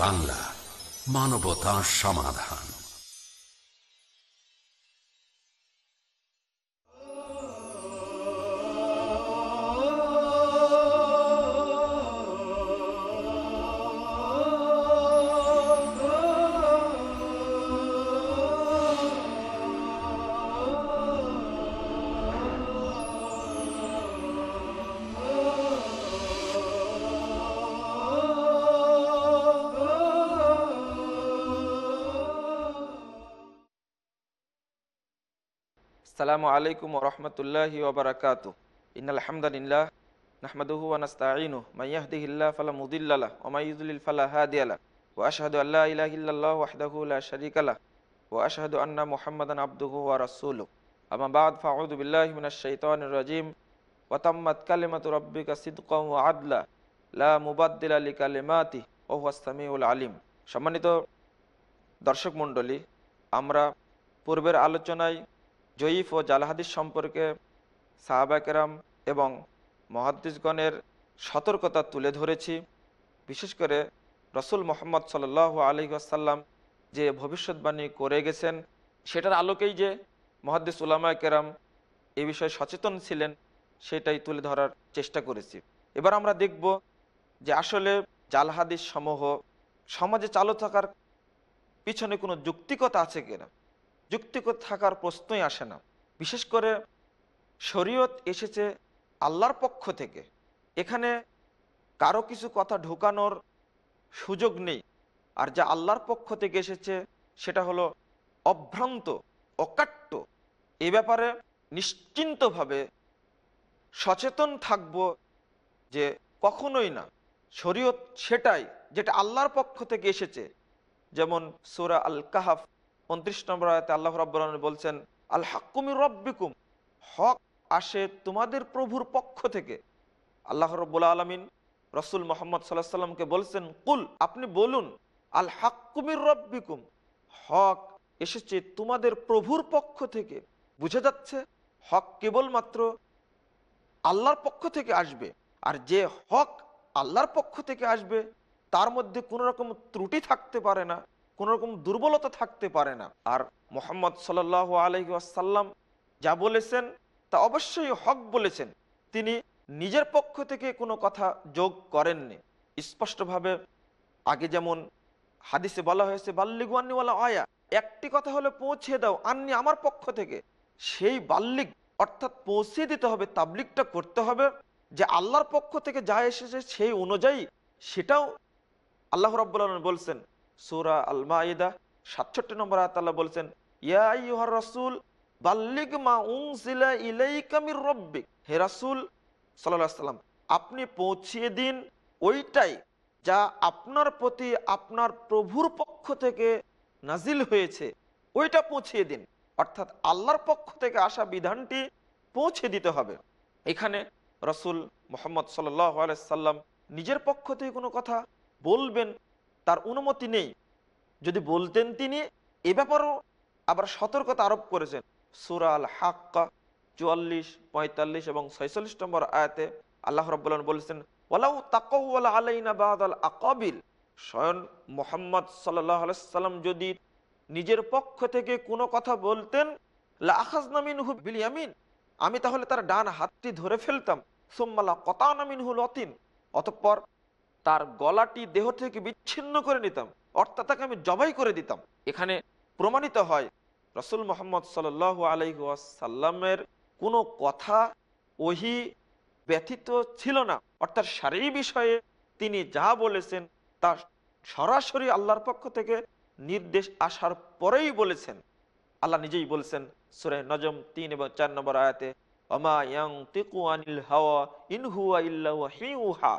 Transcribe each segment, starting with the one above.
বাংলা মানবতা সমাধান। আসসালামু আলাইকুম রহমতুল্লাহি ওবরাকাত ইনাল হামদানিল্লাহ নাহমাদুহু ওয়ানাস্তাঈনু মাইয়াহদিহিল্লাহ ফালা মুদিল্লাহ ওয়া মাইয়ুদ্লিল ফালা হাদিয়ালা ওয়া আশহাদু আল্লা ইলাহা ইল্লাল্লাহ ওয়াহদাহু লা শারীকা লাহ। ওয়া আশহাদু আন্না মুহাম্মাদান আবদুহু ওয়া রাসূলুহু। আম্মা বা'দ ফাআউযু বিল্লাহি মিনাশ শাইতানির রাজীম। ওয়া তাম্মাত কালিমাতু রাব্বিকা সিদকান ওয়া আদলা। লা মুবাদদিলা লিকালিমাতিহি ওয়া হুয়াস সামিউল আলিম। সম্মানিত দর্শক মণ্ডলী, আমরা পূর্বের আলোচনায় জয়ীফ ও জালহাদিস সম্পর্কে সাহাবাকেরাম এবং মহাদ্দিসগণের সতর্কতা তুলে ধরেছি। বিশেষ করে রসুল মোহাম্মদ সাল আলী আসাল্লাম যে ভবিষ্যৎবাণী করে গেছেন, সেটার আলোকেই যে মহাদ্দিস উলামা কেরাম এ বিষয়ে সচেতন ছিলেন, সেটাই তুলে ধরার চেষ্টা করেছি। এবার আমরা দেখব যে আসলে জালহাদিস সমূহ সমাজে চালু থাকার পিছনে কোনো যুক্তিকতা আছে কিনা। যুক্তিকত থাকার প্রশ্নই আসে না। বিশেষ করে শরীয়ত এসেছে আল্লাহর পক্ষ থেকে। এখানে কারও কিছু কথা ঢোকানোর সুযোগ নেই। আর যা আল্লাহর পক্ষ থেকে এসেছে, সেটা হলো অভ্রান্ত, অকাট্য। এ ব্যাপারে নিশ্চিন্তভাবে সচেতন থাকব যে কখনোই না। শরীয়ত সেটাই যেটা আল্লাহর পক্ষ থেকে এসেছে। যেমন সুরা আল কাহাফ উনত্রিশ নম্বর আয়তে আল্লাহ রব্বুল বলছেন, আল হাক্কুমি রব্বিকুম। হক আসে তোমাদের প্রভুর পক্ষ থেকে। আল্লাহ রব্বুল আলমিন রসুল মোহাম্মদ সাল্লাহ সাল্লামকে বলছেন, কুল, আপনি বলুন, আল হাক্কুমির রব্বিকুম। হক এসেছে তোমাদের প্রভুর পক্ষ থেকে। বুঝে যাচ্ছে, হক কেবলমাত্র আল্লাহর পক্ষ থেকে আসবে, আর যে হক আল্লাহর পক্ষ থেকে আসবে, তার মধ্যে কোনো রকম ত্রুটি থাকতে পারে না। কোনো রকম দুর্বলতা থাকতে পারে না। আর মোহাম্মদ সাল আলহি আসাল্লাম যা বলেছেন, তা অবশ্যই হক বলেছেন। তিনি নিজের পক্ষ থেকে কোনো কথা যোগ করেননি। স্পষ্টভাবে আগে যেমন হাদিসে বলা হয়েছে বাল্লিগুয়ান্নিওয়ালা আয়া, একটি কথা হলে পৌঁছে দাও, আননি আমার পক্ষ থেকে। সেই বাল্লিক অর্থাৎ পৌঁছে দিতে হবে তাবলিকটা করতে হবে যে আল্লাহর পক্ষ থেকে যা এসেছে সেই অনুযায়ী সেটাও আল্লাহ রব্বুল বলছেন। সুরা আল মাইদা সাতষট্টি নম্বর আয়াতাল্লাহ বলছেন, ইয়া রসুল বাল্লিক মা উংসিলা ইলাইকামির রব্বিক। হে রাসুল সাল্লাহ সাল্লাম, আপনি পৌঁছিয়ে দিন ওইটাই যা আপনার প্রতি আপনার প্রভুর পক্ষ থেকে নাজিল হয়েছে। ওইটা পৌঁছিয়ে দিন। অর্থাৎ আল্লাহর পক্ষ থেকে আসা বিধানটি পৌঁছে দিতে হবে। এখানে রসুল মোহাম্মদ সাল্লাম নিজের পক্ষ থেকে কোনো কথা বলবেন তার অনুমতি নেই। যদি বলতেন তিনি, এ ব্যাপারেও আবার সতর্কতা আরোপ করেছেন। সুরা আল হাক্কা চুয়াল্লিশ, পঁয়তাল্লিশ এবং ছয়চল্লিশ নম্বর আয়াতে আল্লাহ রব্বুল্লাহ বলেছেন, ওয়ালাউ তাকওয়ালা আলাইনা বাদাল আকাবিল। স্বয়ং মোহাম্মদ সাল্লাহ সাল্লাম যদি নিজের পক্ষ থেকে কোনো কথা বলতেন লাখাজনামিন হু বিলিয়ামিন আমি তাহলে তার ডান হাতটি ধরে ফেলতাম। সোম্মালা কতানামিন হুল অতিন অতঃপর তার গলাটি দেহ থেকে বিচ্ছিন্ন করে নিতাম, অর্থাৎ তাকে আমি জবাই করে দিতাম। এখানে প্রমাণিত হয়, রসুল মোহাম্মদ সাল আলাইসাল্লামের কোনো কথা ওহি ব্যথিত ছিল না, অর্থাৎ শারীরিক বিষয়ে তিনি যা বলেছেন তা সরাসরি আল্লাহর পক্ষ থেকে নির্দেশ আসার পরেই বলেছেন। আল্লাহ নিজেই বলছেন, সুরে নজম তিন এবং চার নম্বর আয়াতে অমা ইয়াং তিকু আনিল হাওয়া ইনহুয়া ইল্লাহু হিউহা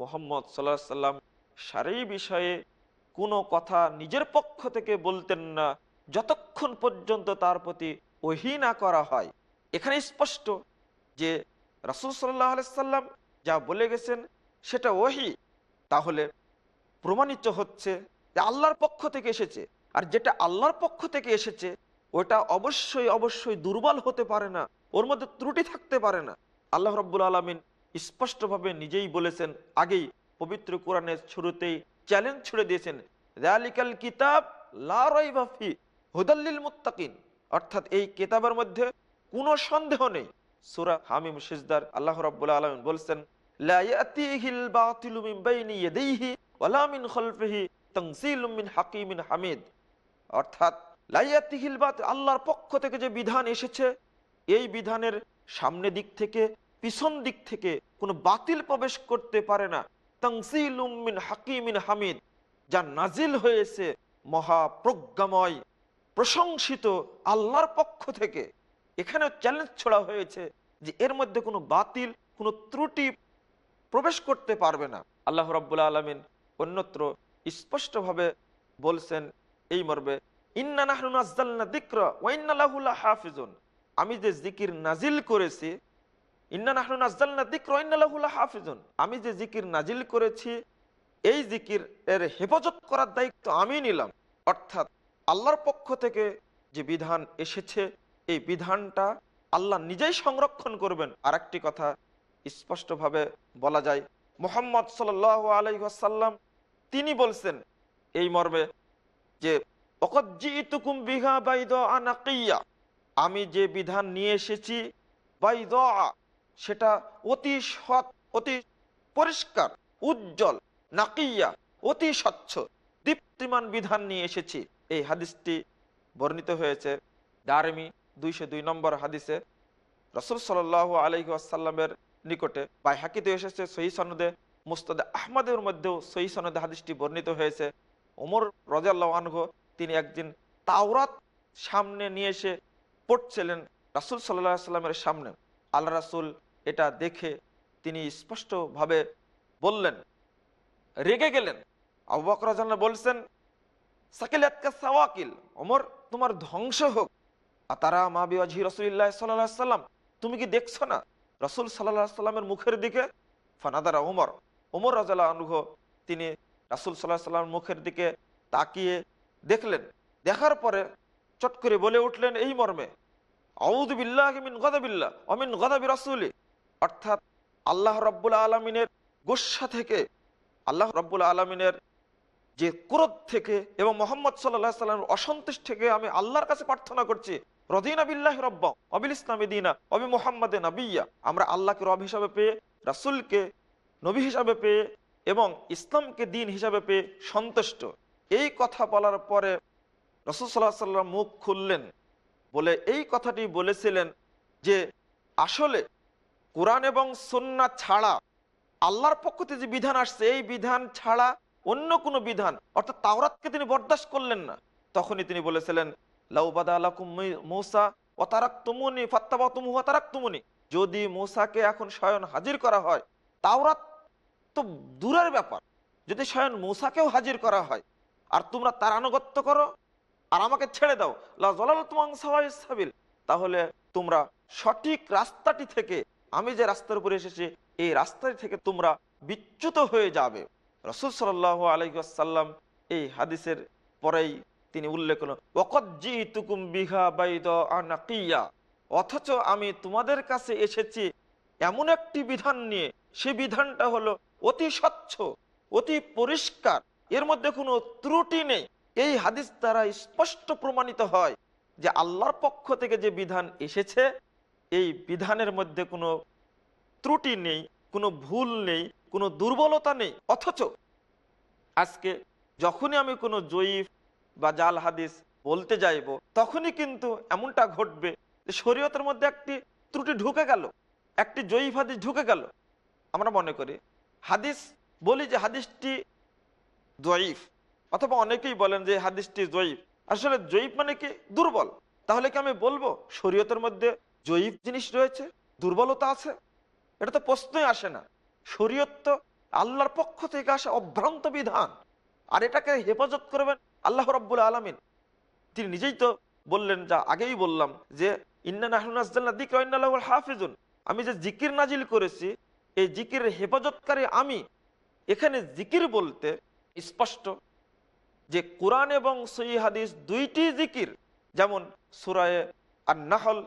মোহাম্মদ সাল্লাহ সাল্লাম শারীরিক বিষয়ে কোনো কথা নিজের পক্ষ থেকে বলতেন না, যতক্ষণ পর্যন্ত তার প্রতি ওহি না করা হয়। এখানে স্পষ্ট যে রাসুল সাল্লাহ সাল্লাম যা বলে গেছেন সেটা ওহি। তাহলে প্রমাণিত হচ্ছে যে আল্লাহর পক্ষ থেকে এসেছে। আর যেটা আল্লাহর পক্ষ থেকে এসেছে, ওটা অবশ্যই অবশ্যই দুর্বল হতে পারে না, ওর মধ্যে ত্রুটি থাকতে পারে না। আল্লাহ রব্বুল আলমিন স্পষ্টভাবে নিজেই বলেছেন, আগেই পবিত্র কোরআনের শুরুতেই চ্যালেঞ্জ ছুড়ে দিয়েছেন রালিকাল কিতাব লা রাইবা ফি হুদাল্লিল মুত্তাকিন। অর্থাৎ এই কিতাবের মধ্যে কোনো সন্দেহ নেই। সূরা হামিম সিজদার আল্লাহ রাব্বুল আলামিন বলছেন অর্থাৎ আল্লাহর পক্ষ থেকে যে বিধান এসেছে, এই বিধানের সামনে দিক থেকে পিছন দিক থেকে কোনো বাতিল প্রবেশ করতে পারে না। তাংসিলুম মিন হাকিমিন হামিদ, যা নাজিল হয়েছে মহাপ্রজ্ঞাময়, প্রশংসিত আল্লাহর পক্ষ থেকে। এখানে চ্যালেঞ্জ ছড়া হয়েছে যে এর মধ্যে কোনো বাতিল, কোনো ত্রুটি প্রবেশ করতে পারবে না। আল্লাহ রব্বুল্লা আলমিন অন্যত্র স্পষ্টভাবে বলছেন এই মর্মে, ইন্না নাহনু নাজ্জালনা যিকরা ওয়া ইন্না লাহু লাহাফিজুন। আমি যে জিকির নাজিল করেছি আমি যে জিকির নাজিল করেছি, এই জিকির এর হেফাজত করার দায়িত্ব আমি নিলাম। অর্থাৎ আল্লাহর পক্ষ থেকে যে বিধান এসেছে, এই বিধানটা আল্লাহ নিজেই সংরক্ষণ করবেন। আর একটি কথা স্পষ্টভাবে বলা যায়, মোহাম্মদ সাল আলাইসাল্লাম তিনি বলছেন এই মর্মে যে আমি যে বিধান নিয়ে এসেছি বাইদ সেটা অতি সৎ, অতি পরিষ্কার, উজ্জ্বল, নাকিয়া, অতি স্বচ্ছ, দীপ্তিমান বিধান নিয়ে এসেছি। এই হাদিসটি বর্ণিত হয়েছে দারমি দুইশো দুই নম্বর হাদিসে। রসুল সাল আলহি আসাল্লামের নিকটে বা হাকিতে এসেছে সহি সনদে, মুস্তাদে আহমদের মধ্যেও সহি সনদে হাদিসটি বর্ণিত হয়েছে। ওমর রাজাল্লাহ আনহ তিনি একদিন তাওরাত সামনে নিয়ে এসে পড়ছিলেন রাসুল সাল্লাহ সাল্লামের সামনে। আল্লাহ রাসুল এটা দেখে তিনি স্পষ্টভাবে বললেন, রেগে গেলেন। আবু বলছেন সাকিল সাওয়াকিল, ওমর তোমার ধ্বংস হোক। আর তারা মা বিওয়াজি রসুল্লাহ সাল্লাহ সাল্লাম তুমি কি দেখছ না? রসুল সাল্লাহ সাল্লামের মুখের দিকে ফানাদারা ওমর ওমর রাজাল্লাহ আনুহ তিনি রাসুল সাল্লাহ সাল্লামের মুখের দিকে তাকিয়ে দেখলেন। দেখার পরে চট করে বলে উঠলেন, এই মর্মে আউদুবিল্লাহ মিন গদাবিল্লাহ অমিন গদাবি রসুলি। অর্থাৎ আল্লাহ রব্বুল আলমিনের গোসা থেকে, আল্লাহ রব্বুল আলমিনের যে ক্রোধ থেকে এবং মোহাম্মদ সাল্লাহ সাল্লামের অসন্তোষ থেকে আমি আল্লাহর কাছে প্রার্থনা করছি, রদিনা বিল্লাহ রব্বা অবিল ইসলামী দিনা অবি মোহাম্মদে নবিয়া আমরা আল্লাহকে রব হিসাবে পেয়ে, রাসুলকে নবী হিসাবে পেয়ে এবং ইসলামকে দিন হিসাবে পেয়ে সন্তুষ্ট। এই কথা বলার পরে রসুল সাল্লাহ সাল্লাম মুখ খুললেন। বলে এই কথাটি বলেছিলেন যে আসলে কোরআন এবং সন্না ছাড়া আল্লাহর পক্ষ থেকে যে বিধান আসছে, এই বিধান ছাড়া অন্য কোনো বিধান, অর্থাৎ তাওরাতকে তিনি বরদাস্ত করলেন না। তখনই তিনি বলেছিলেন লাউবাদা মৌসা তুমুনি ফাত্তাবা তুমু তুমুনি যদি মৌসাকে এখন স্বয়ন হাজির করা হয়, তাওরাত তো দূরের ব্যাপার। যদি স্বয়ন মৌসাকেও হাজির করা হয়, আর তোমরা তার আনুগত্য করো আর আমাকে ছেড়ে দাও। লাবিল তাহলে তোমরা সঠিক রাস্তাটি থেকে, আমি যে রাস্তার উপরে এসেছি, এই রাস্তাটি থেকে তোমরা বিচ্যুত হয়ে যাবে। রসুল সাল আলাইসাল্লাম এই হাদিসের পরেই তিনি উল্লেখ করলেন ওকজ্জি তুকুম বিঘা বাইদ আনাকিয়া। অথচ আমি তোমাদের কাছে এসেছি এমন একটি বিধান নিয়ে। সে বিধানটা হলো অতি স্বচ্ছ, অতি পরিষ্কার। এর মধ্যে কোনো ত্রুটি নেই। এই হাদিস দ্বারা স্পষ্ট প্রমাণিত হয় যে আল্লাহর পক্ষ থেকে যে বিধান এসেছে, এই বিধানের মধ্যে কোনো ত্রুটি নেই, কোনো ভুল নেই, কোনো দুর্বলতা নেই। অথচ আজকে যখনই আমি কোনো জয়ীফ বা জাল হাদিস বলতে যাইব, তখনই কিন্তু এমনটা ঘটবে যে শরীয়তের মধ্যে একটি ত্রুটি ঢুকে গেল, একটি জয়ীফ হাদিস ঢুকে গেল। আমরা মনে করি, হাদিস বলি যে হাদিসটি জয়ীফ। অথবা অনেকেই বলেন যে হাদিসটি জয়ীফ। আসলে জয়ীফ মানে কি? দুর্বল। তাহলে কি আমি বলব, শরীয়তের মধ্যে জয়ীফ জিনিস রয়েছে? দুর্বলতা আছে? এটা তো প্রশ্নই আসে না। শরীয়ত তো আল্লাহর পক্ষ থেকে আসা অভ্রান্ত বিধান। আর এটাকে হেফাজত করবেন আল্লাহ রব্বুল আলমিন। তিনি নিজেই তো বললেন, যা আগেই বললাম, যে হাফিজুন। আমি যে জিকির নাজিল করেছি, এই জিকির হেফাজতকারী আমি। এখানে জিকির বলতে স্পষ্ট যে কোরআন এবং সই হাদিস দুইটি জিকির, যেমন সুরায় আর নাহল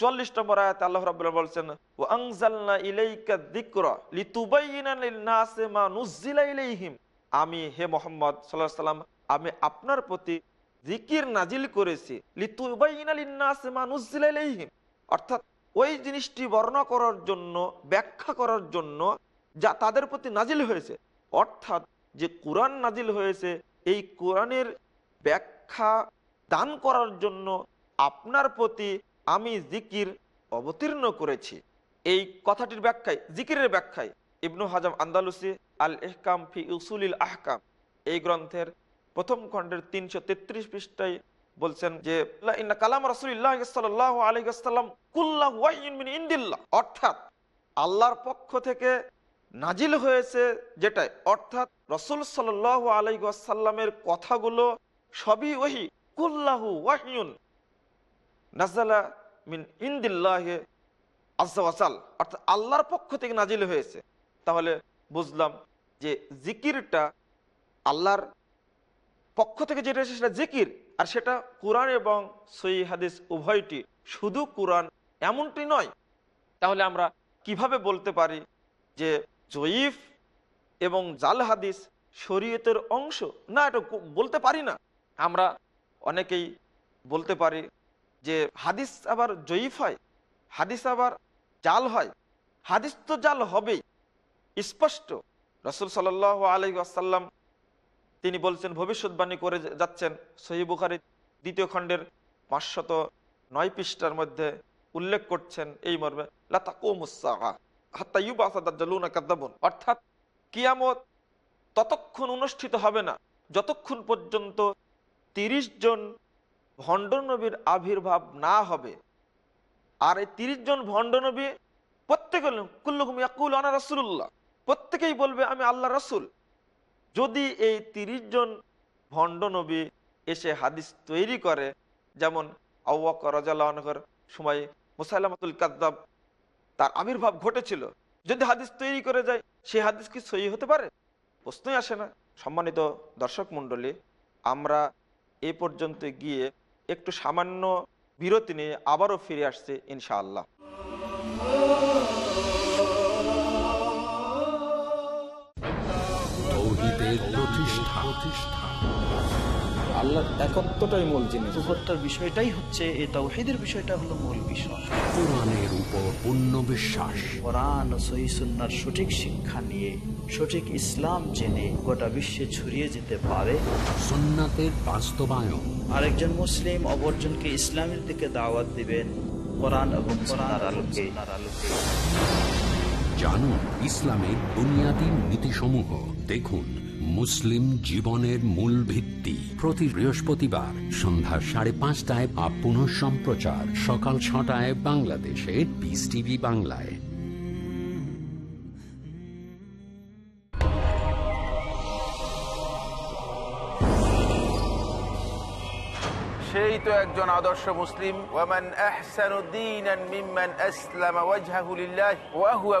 চল্লিশ নম্বর আয়াত আল্লাহ রাবুল্লাহ বলছেন ও আংজালনা ইলাইকা যিকরা লিতুবাইয়িনা লিন-নাসি মা নুজ্জিলা ইলাইহিম। আমি হে মোহাম্মদ সাল্লাহ সাল্লাম, আমি আপনার প্রতি জিকির নাজিল করেছি লিতুবাইনালিন্নাসিমানুজিলাইহিম অর্থাৎ ওই জিনিসটি বর্ণনা করার জন্য, ব্যাখ্যা করার জন্য যা তাদের প্রতি নাজিল হয়েছে। অর্থাৎ যে কোরআন নাজিল হয়েছে এই কোরআনের ব্যাখ্যা দান করার জন্য আপনার প্রতি আমি জিকির অবতীর্ণ করেছি। এই কথাটির ব্যাখ্যায়, জিকিরের ব্যাখ্যায় ইবনু হাজাম আন্দালুসি আল এহকাম ফি উসুলিল আহকাম এই গ্রন্থের প্রথম খণ্ডের তিনশো তেত্রিশ পৃষ্ঠায় বলছেন যে কালাম আলাইহি ওয়াসাল্লাম কুল্লাহু অর্থাৎ আল্লাহর পক্ষ থেকে নাজিল হয়েছে যেটাই। অর্থাৎ রসুল সাল্লাল্লাহু আলাইহি ওয়াসাল্লামের কথাগুলো সবই ওহি। কুল্লাহু ওয়াহয়ুন নাজালা মিন ইনদিল্লাহে আজাল অর্থাৎ আল্লাহর পক্ষ থেকে নাজিল হয়েছে। তাহলে বুঝলাম যে জিকিরটা আল্লাহর পক্ষ থেকে যেটা এসেছে সেটা জিকির, আর সেটা কোরআন এবং সই হাদিস উভয়টি শুধু কোরআন এমনটি নয়। তাহলে আমরা কীভাবে বলতে পারি যে জয়ীফ এবং জাল হাদিস শরীয়তের অংশ। না, এটা বলতে পারি না। আমরা অনেকেই বলতে পারি যে হাদিস আবার জয়ীফ হয়, হাদিস আবার জাল হয়। হাদিস তো জাল হবেই, স্পষ্ট। রসুল সাল আলাই আসাল্লাম তিনি বলছেন, ভবিষ্যৎবাণী করে যাচ্ছেন সহি বুখারি দ্বিতীয় খণ্ডের পাঁচশত নয় পৃষ্ঠার মধ্যে উল্লেখ করছেন এই মর্মে অর্থাৎ কিয়ামত ততক্ষণ অনুষ্ঠিত হবে না, যতক্ষণ পর্যন্ত তিরিশ জন ভণ্ড নবীর আবির্ভাব না হবে। আর এই তিরিশ জন ভণ্ড নবী প্রত্যেকে কুল্লুকুম ইয়াকুল আনা রাসুল্লাহ প্রত্যেকেই বলবে, আমি আল্লাহ রাসুল। যদি এই তিরিশ জন ভণ্ড নবী এসে হাদিস তৈরি করে, যেমন আউ্বাকর রাজাল্লাহর সময় মুসাইলামাতুল কাদ্দাব তার আবির্ভাব ঘটেছিল। যদি হাদিস তৈরি করে যায়, সেই হাদিস কি সহি হতে পারে? প্রশ্নই আসে না। সম্মানিত দর্শক মণ্ডলী, আমরা এ পর্যন্ত গিয়ে একটু সামান্য বিরতি নিয়ে আবারও ফিরে আসছে ইনশাআল্লাহ। প্রতিষ্ঠা। আল্লাহর একত্বটাই মূল জিনিস। হত্যার বিষয়টাই হচ্ছে এই তাওহিদের বিষয়টা হলো মূল বিষয়। কোরআনের উপর পূর্ণ বিশ্বাস। কোরআন ও সহি সুন্নার সঠিক শিক্ষা নিয়ে সঠিক ইসলাম জেনে গোটা বিশ্বে ছড়িয়ে যেতে পারে। সুন্নাতের বাস্তবায়ন। আরেকজন মুসলিম অপরজনকে ইসলামের দিকে দাওয়াত দিবেন কোরআন এবং কোরআন আলোকে আলোকে। জানুন ইসলামের বুনিয়াদী নীতিসমূহ। দেখুন মুসলিম জীবনের মূল ভিত্তি। প্রতি বৃহস্পতিবার সন্ধ্যা সাড়ে পাঁচটায় বা পুনঃ সম্প্রচার। সকাল ছটায় বাংলাদেশে পিস টিভি বাংলায়। সেই তো একজন আদর্শ মুসলিম। ওয়ামান লিল্লাহ ওয়া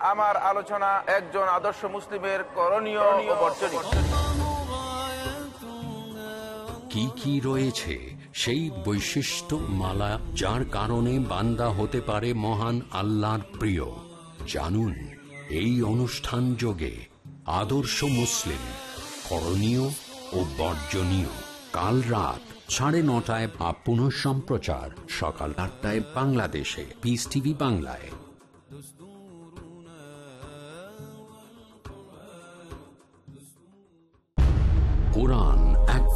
আমার আলোচনা একজন আদর্শ মুসলিমের করণীয় কি কি রয়েছে সেই বৈশিষ্ট্য মালা যার কারণে বান্দা হতে পারে মহান আল্লাহর প্রিয়। জানুন, এই অনুষ্ঠান যোগে আদর্শ মুসলিম করণীয় ও বর্জনীয়। কাল রাত সাড়ে নটায় বা সম্প্রচার। সকাল আটটায় বাংলাদেশে। পিস টিভি বাংলায়।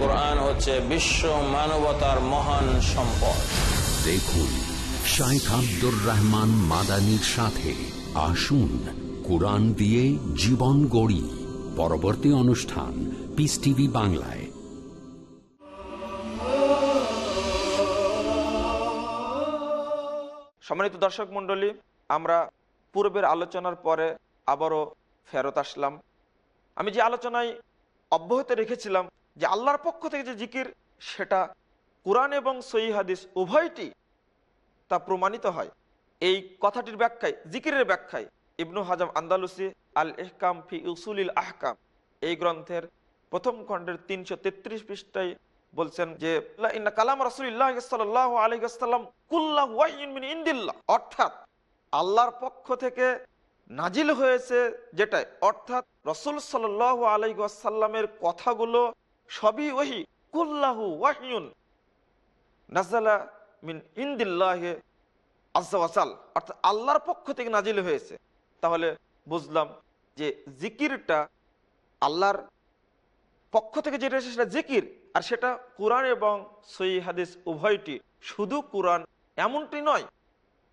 কোরআন হচ্ছে বিশ্ব মানবতার মহান সম্পদ। দেখুন শাইখ আব্দুর রহমান মাদানির সাথে আসুন কোরআন দিয়ে জীবন গড়ি। পরবর্তী অনুষ্ঠান পিস টিভি বাংলায়। সম্মানিত দর্শক মণ্ডলী আমরা পূর্বের আলোচনার পরে আবারও ফেরত আসলাম। আমি যে আলোচনায় অব্যাহত রেখেছিলাম যে আল্লাহর পক্ষ থেকে যে জিকির, সেটা কোরআন এবং সই হাদিস উভয়টি তা প্রমাণিত হয়। এই কথাটির ব্যাখ্যায়, জিকিরের ব্যাখ্যায় ইবনু হাজাম আন্দালুসি আল এহকাম ফি উসুলিল আহকাম এই গ্রন্থের প্রথম খণ্ডের তিনশো তেত্রিশ পৃষ্ঠায় বলছেন যে কালাম রাসুল্লাহ ওয়াসাল্লাম কুল্লাহ অর্থাৎ আল্লাহর পক্ষ থেকে নাজিল হয়েছে যেটাই। অর্থাৎ রসুল সাল্লাল্লাহু আলাইহি ওয়াসাল্লামের কথাগুলো সবই ওহি। কুল্লাহু ওয়াহয়ুন। নাজালা মিন ইনদিল্লাহে আজাল অর্থাৎ আল্লাহর পক্ষ থেকে নাজিল হয়েছে। তাহলে বুঝলাম যে জিকিরটা আল্লাহর পক্ষ থেকে যেটা এসেছে সেটা জিকির। আর সেটা কোরআন এবং সই হাদিস উভয়টি শুধু কোরআন এমনটি নয়।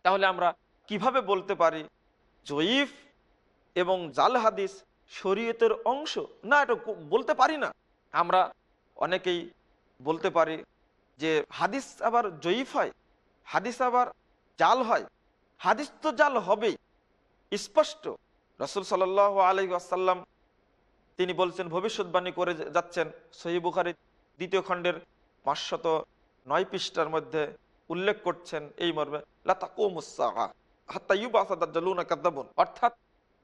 তাহলে আমরা কীভাবে বলতে পারি জয়ীফ এবং জাল হাদিস শরীয়তের অংশ? না, এটা বলতে পারি না। আমরা অনেকেই বলতে পারি যে হাদিস আবার জয়ীফ হয়, হাদিস আবার জাল হয়। হাদিস তো জাল হবেই, স্পষ্ট। রসুল সাল আলহি আসাল্লাম তিনি বলছেন, ভবিষ্যৎবাণী করে যাচ্ছেন সহি বুখারি দ্বিতীয় খণ্ডের পাঁচশত নয় পৃষ্ঠার মধ্যে উল্লেখ করছেন এই মর্মে অর্থাৎ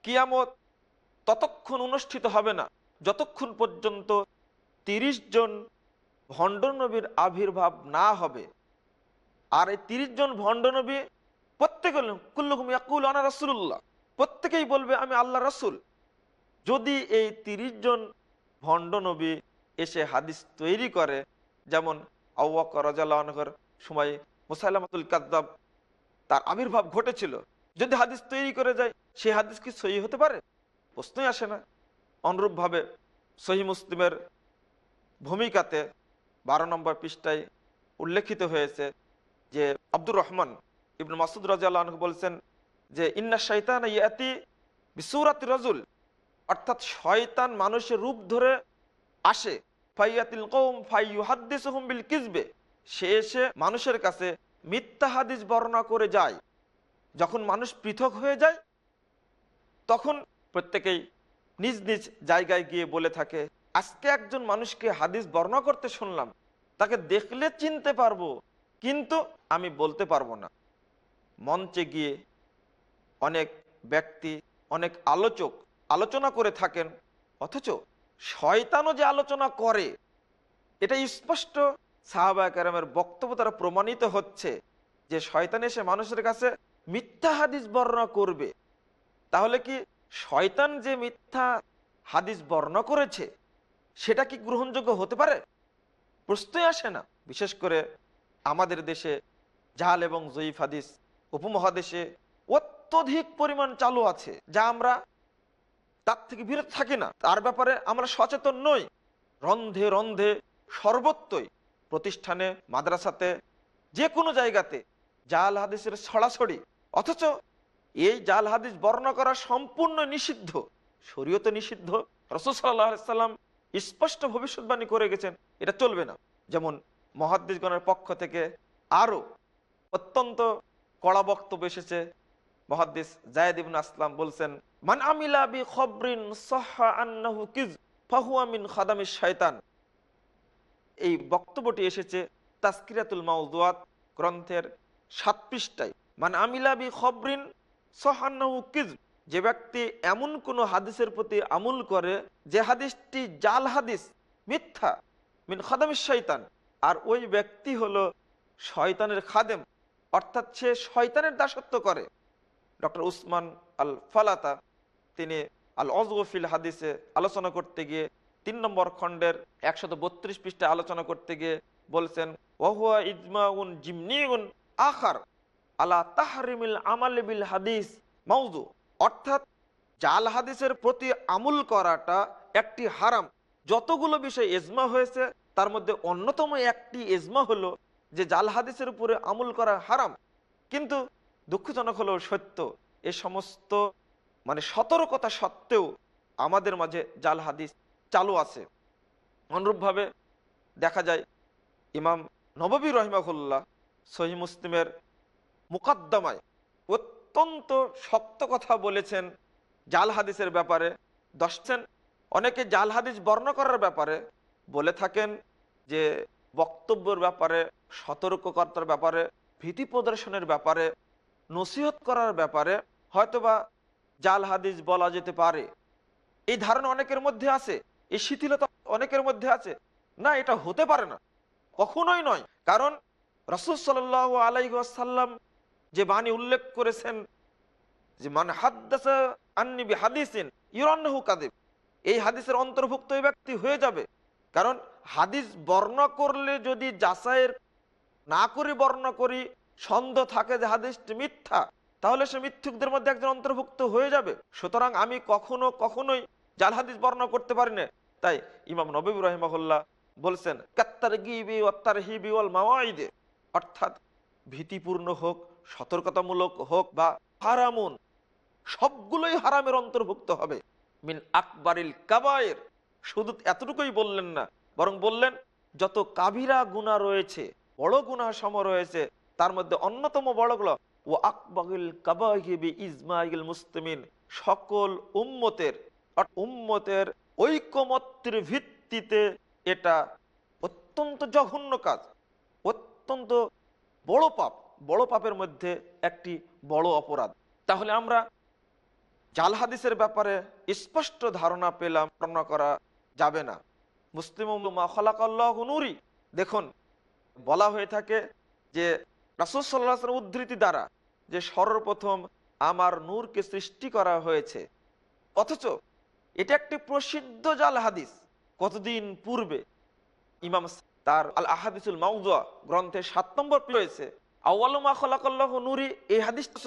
কিয়ামত ততক্ষণ অনুষ্ঠিত হবে না, যতক্ষণ পর্যন্ত তিরিশ জন ভণ্ড নবীর আবির্ভাব না হবে। আর এই তিরিশ জন ভণ্ড নবী প্রত্যেকে কুল্লুকুম আনা রাসুল্লাহ প্রত্যেকেই বলবে, আমি আল্লাহ রাসুল। যদি এই তিরিশ জন ভণ্ড নবী এসে হাদিস তৈরি করে, যেমন আউ্বাকর সময় মুসাইলামাতুল কাদ্দাব তার আবির্ভাব ঘটেছিল, যদি হাদিস তৈরি করে যায়, সেই হাদিস কি সহি হতে পারে? প্রশ্নই আসে না। অনুরূপভাবে সহি মুসলিমের ভূমিকাতে বারো নম্বর পৃষ্ঠায় উল্লেখিত হয়েছে যে আব্দুর রহমান ইবনু মাসুদ রাজিয়াল বলছেন যে, ইন্না শৈতান ইয়াতি বিসুরাত রজুল। অর্থাৎ শয়তান মানুষের রূপ ধরে আসে। ফাইয়াতিল কৌম ফাইয়ু হাদ্দিস বিল কিসবে সে এসে মানুষের কাছে মিথ্যা হাদিস বর্ণনা করে যায়। যখন মানুষ পৃথক হয়ে যায়, তখন প্রত্যেকেই নিজ নিজ জায়গায় গিয়ে বলে থাকে আজকে একজন মানুষকে হাদিস বর্ণনা করতে শুনলাম, তাকে দেখলে চিনতে পারব, কিন্তু আমি বলতে পারব না। মঞ্চে গিয়ে অনেক ব্যক্তি, অনেক আলোচক আলোচনা করে থাকেন, অথচ শয়তানও যে আলোচনা করে, এটা স্পষ্ট সাহাবা কারামের বক্তব্য দ্বারা প্রমাণিত হচ্ছে যে শয়তান এসে মানুষের কাছে মিথ্যা হাদিস বর্ণনা করবে। তাহলে কি শয়তান যে মিথ্যা হাদিস বর্ণনা করেছে সেটা কি গ্রহণযোগ্য হতে পারে? প্রশ্নই আসে না। বিশেষ করে আমাদের দেশে জাহাল এবং জয়ীফ হাদিস উপমহাদেশে অত্যধিক পরিমাণ চালু আছে, যা আমরা তার থেকে বিরত থাকি না। তার ব্যাপারে আমরা সচেতন নই। রন্ধে রন্ধে সর্বত্রই প্রতিষ্ঠানে, মাদ্রাসাতে যে কোনো জায়গাতে জাল হাদিসের ছড়াছড়ি, অথচ এই জাল হাদিস বর্ণনা করা সম্পূর্ণ নিষিদ্ধ, শরীয়তে নিষিদ্ধ। রসুল সাল্লাম স্পষ্ট ভবিষ্যৎবাণী করে গেছেন, এটা চলবে না। যেমন মহাদ্দিসগণের পক্ষ থেকে আরও অত্যন্ত কড়া বক্তব্য এসেছে। মহাদ্দিস জায়দ ইবনে আসলাম বলছেন, মান আমিলা বি খবরিন সাহহা আন্নাহু কিজ ফাহুয়া মিন খাদামিশ শয়তান এই বক্তব্যটি এসেছে তাসকিরাতুল মাউদুয়াত গ্রন্থের সাত পৃষ্ঠায়। মানে আমিলা বি খবরিন সহান্নাহু কিজ যে ব্যক্তি এমন কোন হাদিসের প্রতি আমল করে যে হাদিসটি জাল হাদিস, মিথ্যা, মিন খাদামিশ শয়তান, আর ওই ব্যক্তি হলো শয়তানের খাদেম, অর্থাৎ সে শয়তানের দাসত্ব করে। ডক্টর উসমান আল ফালাতা, তিনি আল অজগফিল হাদিসে আলোচনা করতে গিয়ে তিন নম্বর খণ্ডের একশত বত্রিশ পৃষ্ঠা আলোচনা করতে গিয়ে বলছেন, ওহুয়া ইজমাউন জিমনিউন আখার আলা তাহরিমিল আমাল হাদিস মাউজু অর্থাৎ জাল হাদিসের প্রতি আমুল করাটা একটি হারাম। যতগুলো বিষয় এজমা হয়েছে, তার মধ্যে অন্যতম একটি এজমা হলো যে জাল হাদিসের উপরে আমুল করা হারাম। কিন্তু দুঃখজনক হলেও সত্য, এ সমস্ত মানে সতর্কতা সত্ত্বেও আমাদের মাঝে জাল হাদিস চালু আছে। অনুরূপভাবে দেখা যায়, ইমাম নববী রহিমাহুল্লাহ সহি মুসলিমের মুকদ্দমায় অত্যন্ত শক্ত কথা বলেছেন জাল হাদিসের ব্যাপারে। দশছেন অনেকে জাল হাদিস বর্ণ করার ব্যাপারে বলে থাকেন যে বক্তব্যের ব্যাপারে, সতর্ককর্তার ব্যাপারে, ভীতি প্রদর্শনের ব্যাপারে, নসিহত করার ব্যাপারে হয়তোবা জাল হাদিস বলা যেতে পারে। এই ধারণা অনেকের মধ্যে আছে, এই শিথিলতা অনেকের মধ্যে আছে। না, এটা হতে পারে না। কখনোই নয়। কারণ রসুল সাল আলাইসাল্লাম যে বাণী উল্লেখ করেছেন, যে মানে হাদ্দাসা কাদিব এই হাদিসের অন্তর্ভুক্ত এই ব্যক্তি হয়ে যাবে। কারণ হাদিস বর্ণনা করলে যদি যাচাইয়ের না করে বর্ণনা করি সন্দেহ থাকে যে হাদিসটি মিথ্যা, তাহলে সে মিথ্যুকদের মধ্যে একজন অন্তর্ভুক্ত হয়ে যাবে। সুতরাং আমি কখনো কখনোই জাল হাদিস বর্ণনা করতে পারি না। তাই ইমাম নবী রহিমহল্লা বলছেন কাত্তার গিবি অত্তার হিবি ওয়াল মাওয়াইদে অর্থাৎ ভীতিপূর্ণ হোক সতর্কতামূলক হোক বা হারামুন, সবগুলোই হারামের অন্তর্ভুক্ত হবে। মিন আকবরিল কাবায়ের, শুধু এতটুকুই বললেন না, বরং বললেন, যত কাবিরা গুণা রয়েছে, বড় গুণা সম রয়েছে, তার মধ্যে অন্যতম বড়গুলো ও আকবাগিল কাবাহিবি ইসমাইল মুস্তমিন সকল উম্মতের উম্মতের ঐকমত্যের ভিত্তিতে এটা অত্যন্ত জঘন্য কাজ, অত্যন্ত বড় পাপ। বড় পাপের মধ্যে একটি বড় অপরাধ। তাহলে আমরা জাল হাদিসের ব্যাপারে স্পষ্ট ধারণা পেলাম বর্ণনা করা যাবে না। মুসলিম নুরি। দেখুন, বলা হয়ে থাকে যে রাসুল সাল্লাহ উদ্ধৃতি দ্বারা যে সর্বপ্রথম আমার নূরকে সৃষ্টি করা হয়েছে, অথচ এটা একটি প্রসিদ্ধ জাল হাদিস। কতদিন পূর্বে ইমাম তার আল আহাদিসুল মাউদুয়া গ্রন্থের সাত নম্বর রয়েছে আউ্বালুমা খোলাকল্লাহ নুরি এই হাদিস